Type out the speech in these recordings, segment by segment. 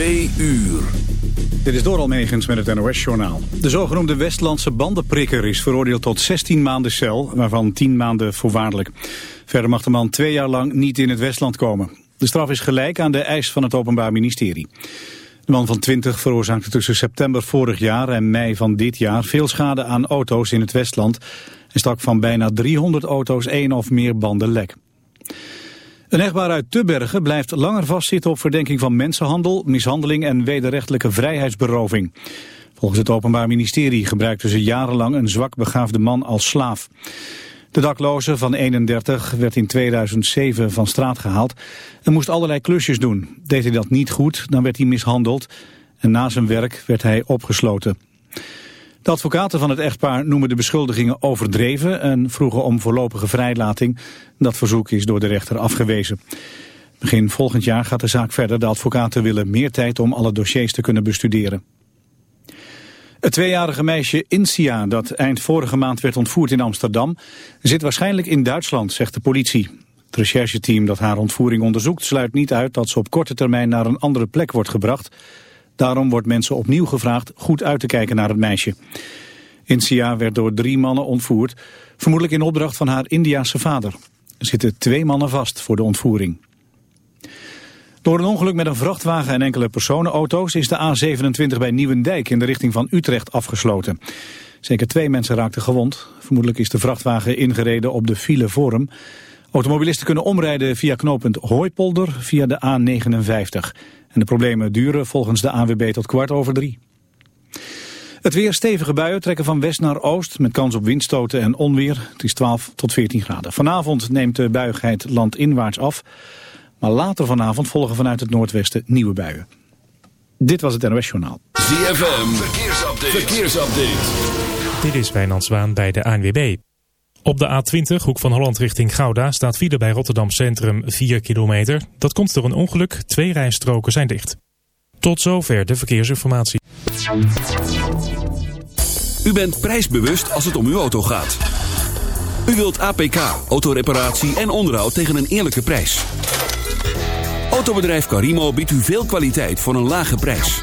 Twee uur. Dit is Doral Megens met het NOS-journaal. De zogenoemde Westlandse bandenprikker is veroordeeld tot 16 maanden cel, waarvan 10 maanden voorwaardelijk. Verder mag de man twee jaar lang niet in het Westland komen. De straf is gelijk aan de eis van het Openbaar Ministerie. De man van 20 veroorzaakte tussen september vorig jaar en mei van dit jaar veel schade aan auto's in het Westland en stak van bijna 300 auto's één of meer banden lek. Een echtpaar uit Tubbergen blijft langer vastzitten op verdenking van mensenhandel, mishandeling en wederrechtelijke vrijheidsberoving. Volgens het Openbaar Ministerie gebruikten ze jarenlang een zwak begaafde man als slaaf. De dakloze van 31 werd in 2007 van straat gehaald en moest allerlei klusjes doen. Deed hij dat niet goed, dan werd hij mishandeld en na zijn werk werd hij opgesloten. De advocaten van het echtpaar noemen de beschuldigingen overdreven en vroegen om voorlopige vrijlating. Dat verzoek is door de rechter afgewezen. Begin volgend jaar gaat de zaak verder. De advocaten willen meer tijd om alle dossiers te kunnen bestuderen. Het tweejarige meisje Insia, dat eind vorige maand werd ontvoerd in Amsterdam, zit waarschijnlijk in Duitsland, zegt de politie. Het rechercheteam dat haar ontvoering onderzoekt sluit niet uit dat ze op korte termijn naar een andere plek wordt gebracht. Daarom wordt mensen opnieuw gevraagd goed uit te kijken naar het meisje. Insia werd door drie mannen ontvoerd, vermoedelijk in opdracht van haar Indiase vader. Er zitten twee mannen vast voor de ontvoering. Door een ongeluk met een vrachtwagen en enkele personenauto's is de A27 bij Nieuwendijk in de richting van Utrecht afgesloten. Zeker twee mensen raakten gewond. Vermoedelijk is de vrachtwagen ingereden op de file Forum. Automobilisten kunnen omrijden via knooppunt Hooipolder via de A59. En de problemen duren volgens de AWB tot kwart over drie. Het weer stevige buien trekken van west naar oost met kans op windstoten en onweer. Het is 12 tot 14 graden. Vanavond neemt de buigheid landinwaarts af. Maar later vanavond volgen vanuit het noordwesten nieuwe buien. Dit was het NOS Journaal. ZFM, verkeersupdate. verkeersupdate. Dit is Wijnand Zwaan bij de ANWB. Op de A20, hoek van Holland richting Gouda, staat file bij Rotterdam Centrum 4 kilometer. Dat komt door een ongeluk, twee rijstroken zijn dicht. Tot zover de verkeersinformatie. U bent prijsbewust als het om uw auto gaat. U wilt APK, autoreparatie en onderhoud tegen een eerlijke prijs. Autobedrijf Carimo biedt u veel kwaliteit voor een lage prijs.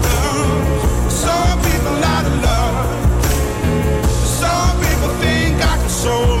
Think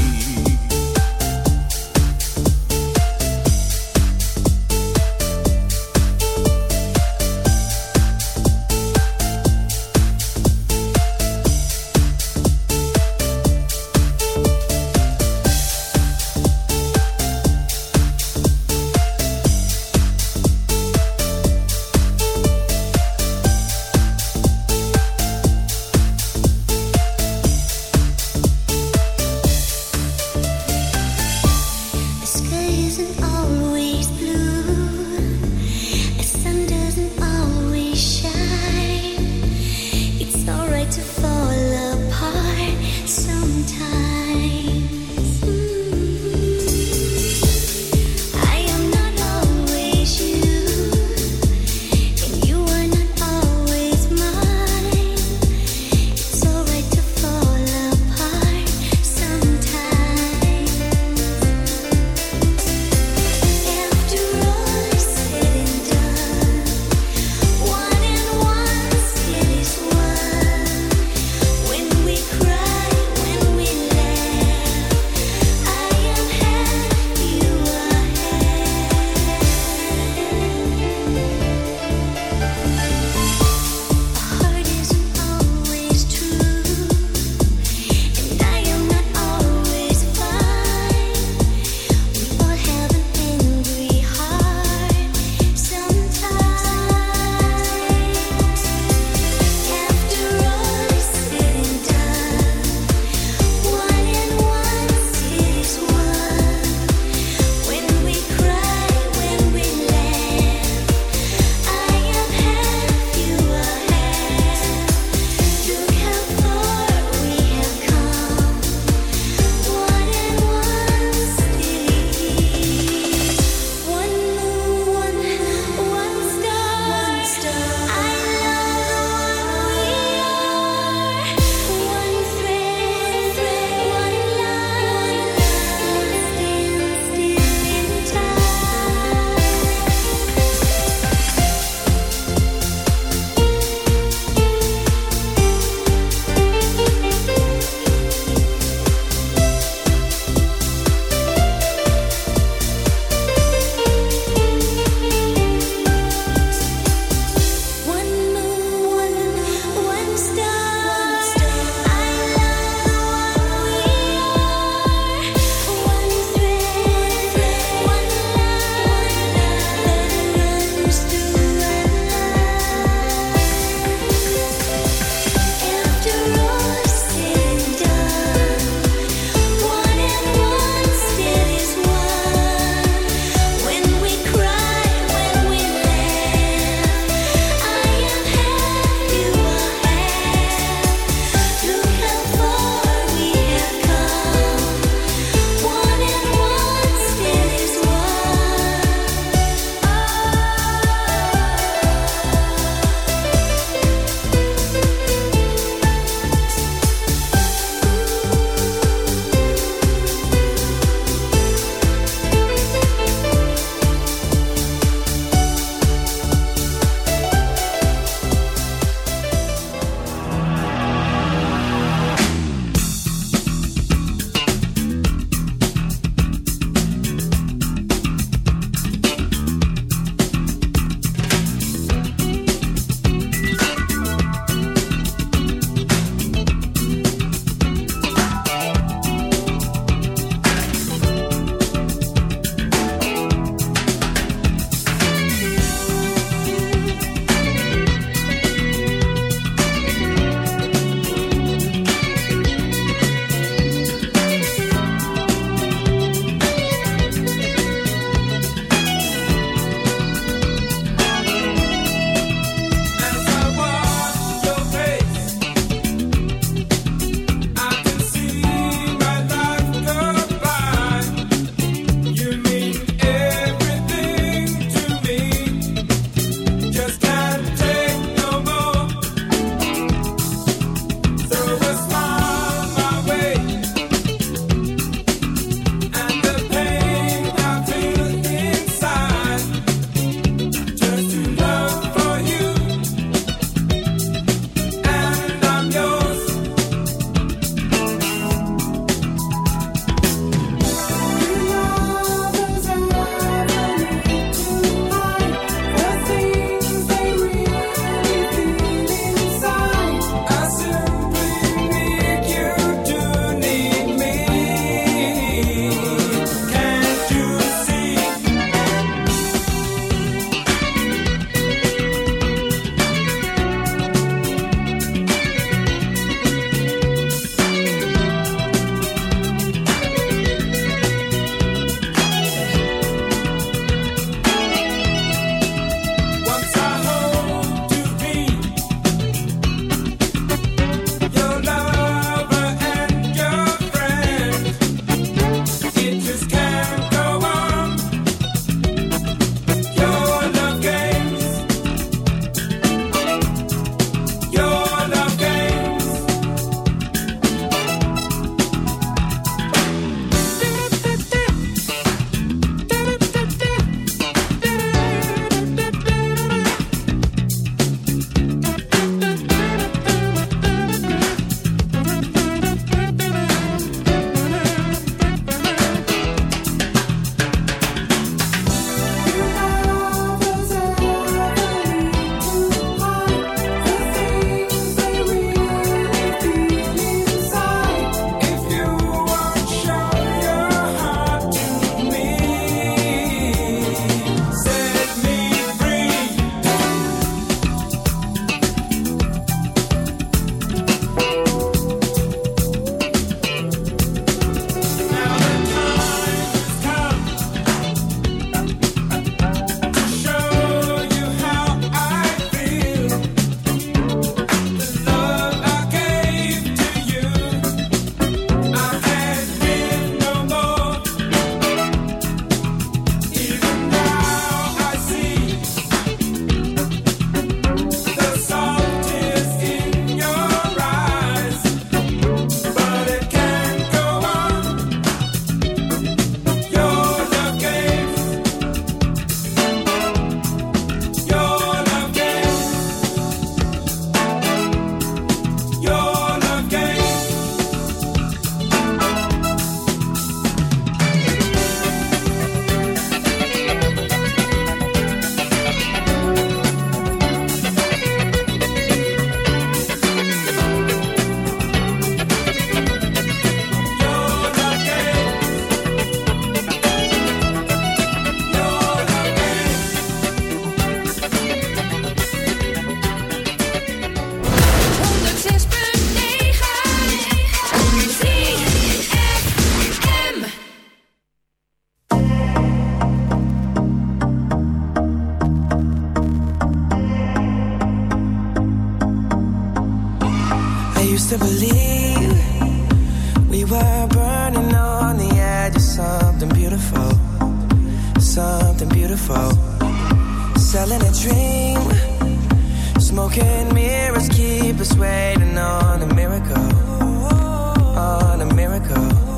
go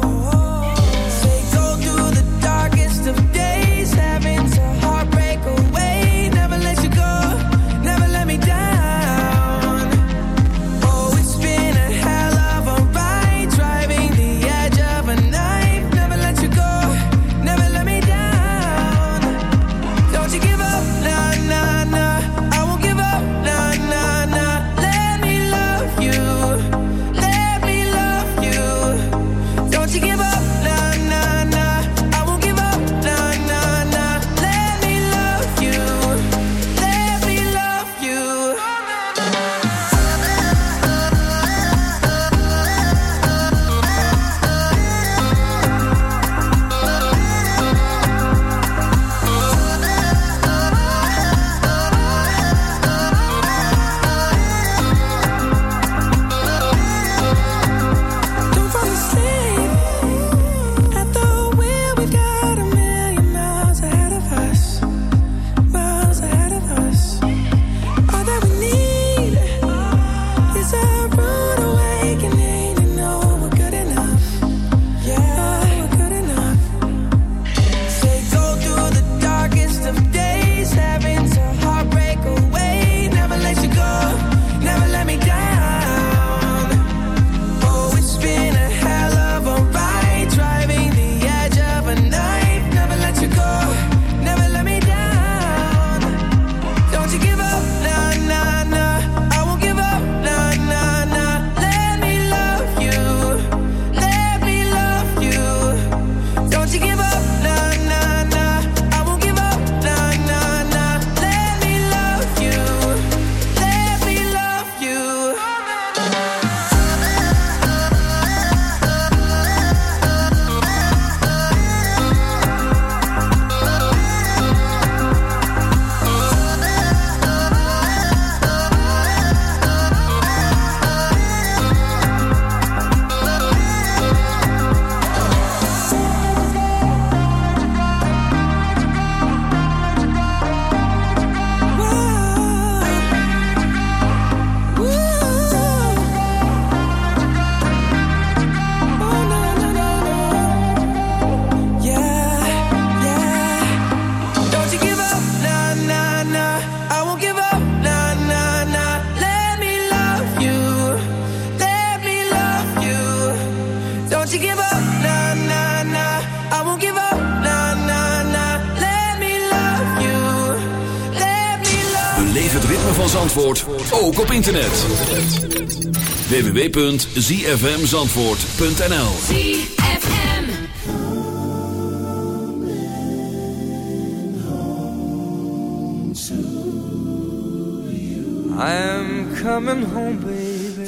internet. www.zfmzandvoort.nl ZFM I'm coming home, baby.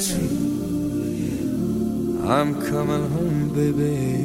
I'm coming home, baby.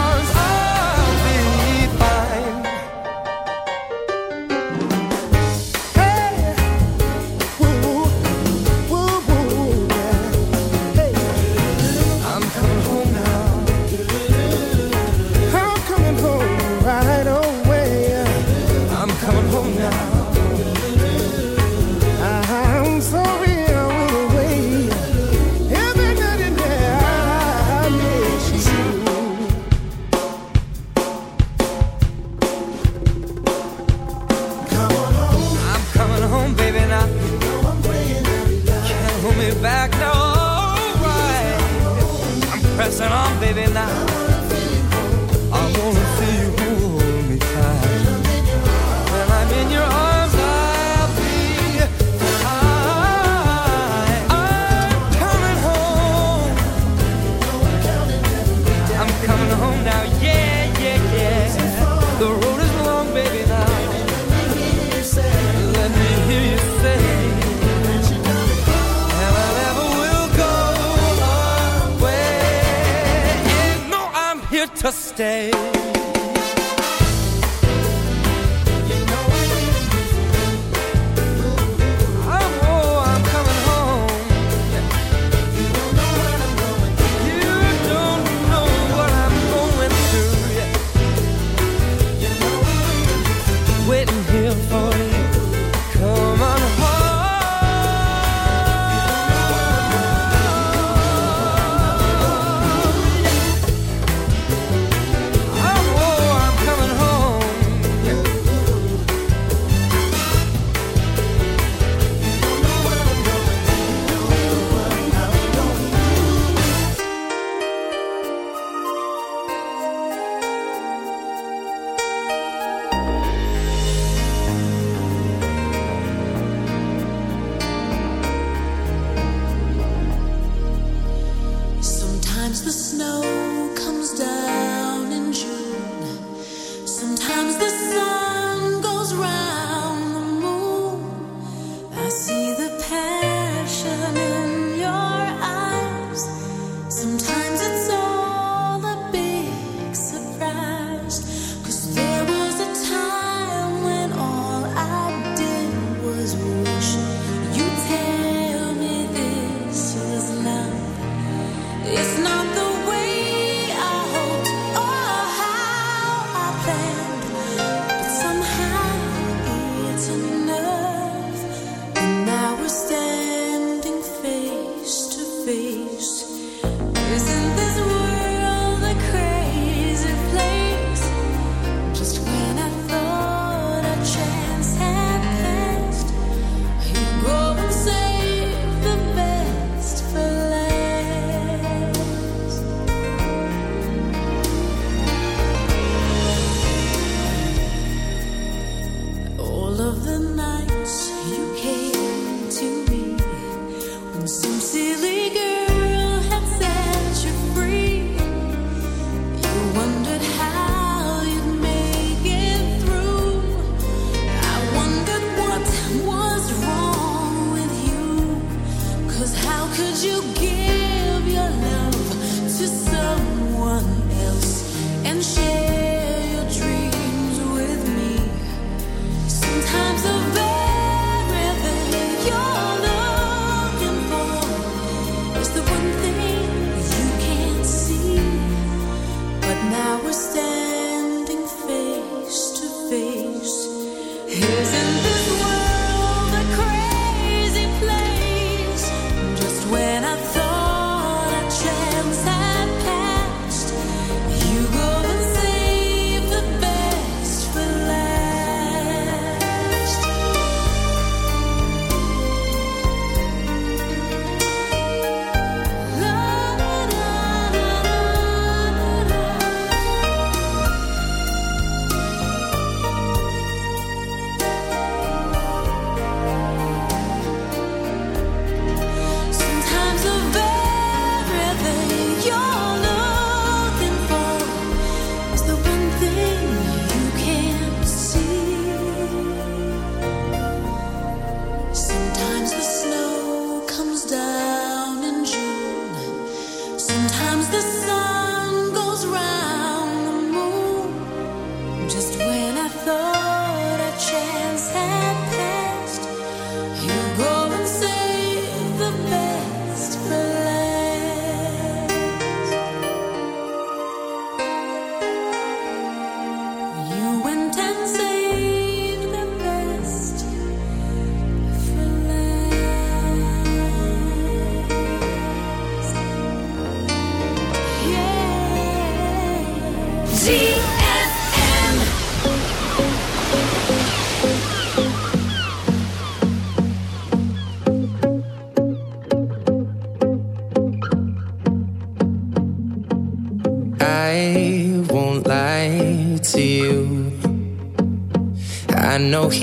to stay. Sometimes the sun.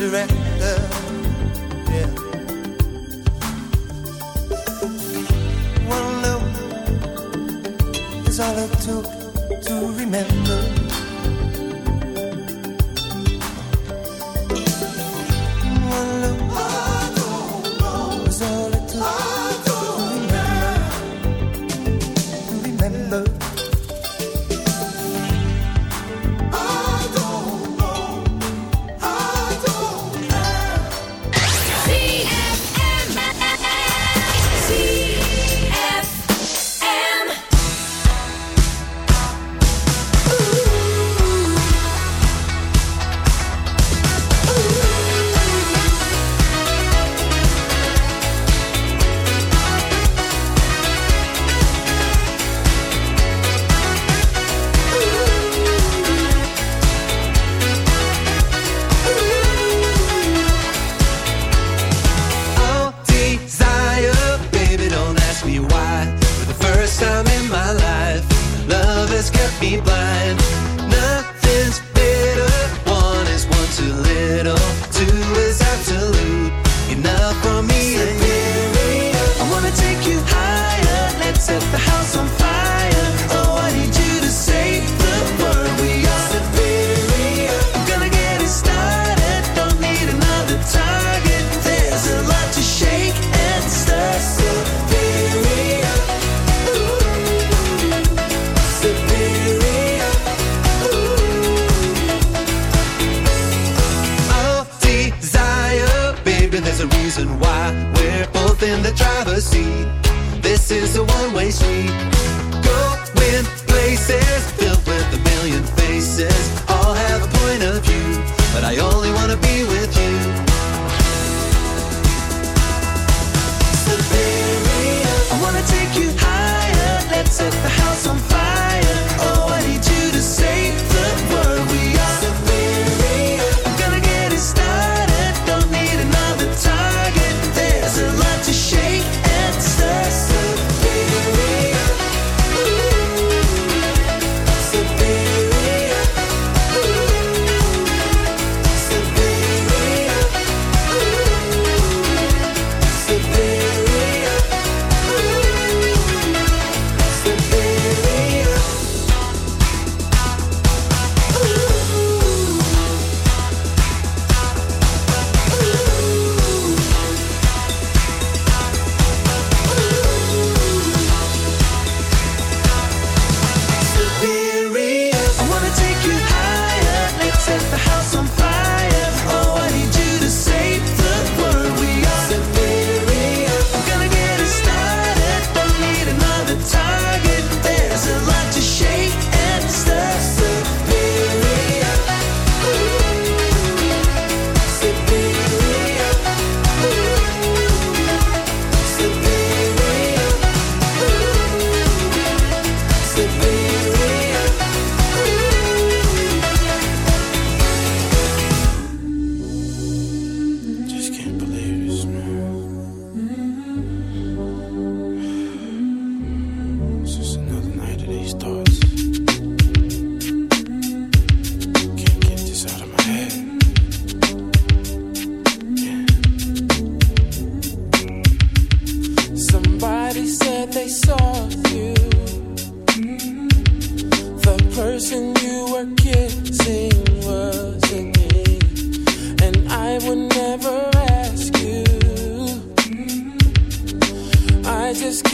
resurrect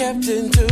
kept it to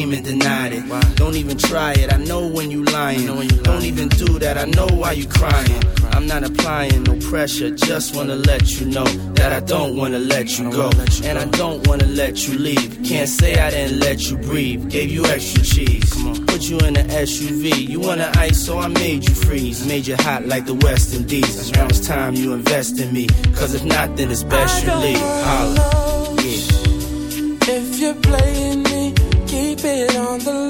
came and denied it. Why? Don't even try it. I know when you lying. Don't even do that. I know why you crying. I'm not applying no pressure, just wanna let you know that I don't wanna let you go. And I don't wanna let you leave. Can't say I didn't let you breathe. Gave you extra cheese. Put you in an SUV. You wanna ice, so I made you freeze. Made you hot like the West Indies. Now it's time you invest in me. Cause if not, then it's best you leave. Holla. Yeah. If you're playing it on the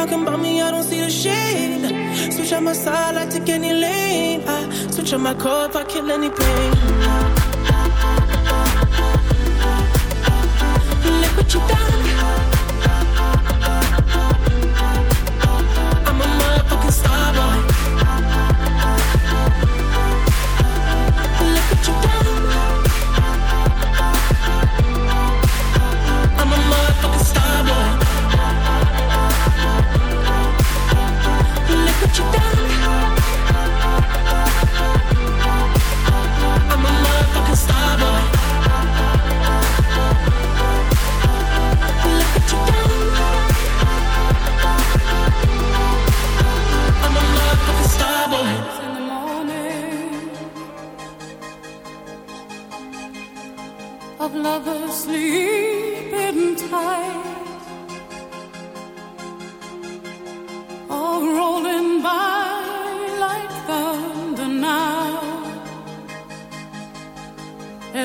Talking about me, I don't see the shade. Switch on my side, I take any lane. I switch on my core if I kill any pain.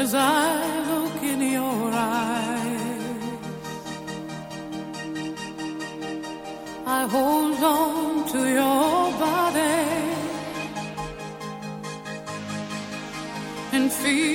as I look in your eyes. I hold on to your body and feel.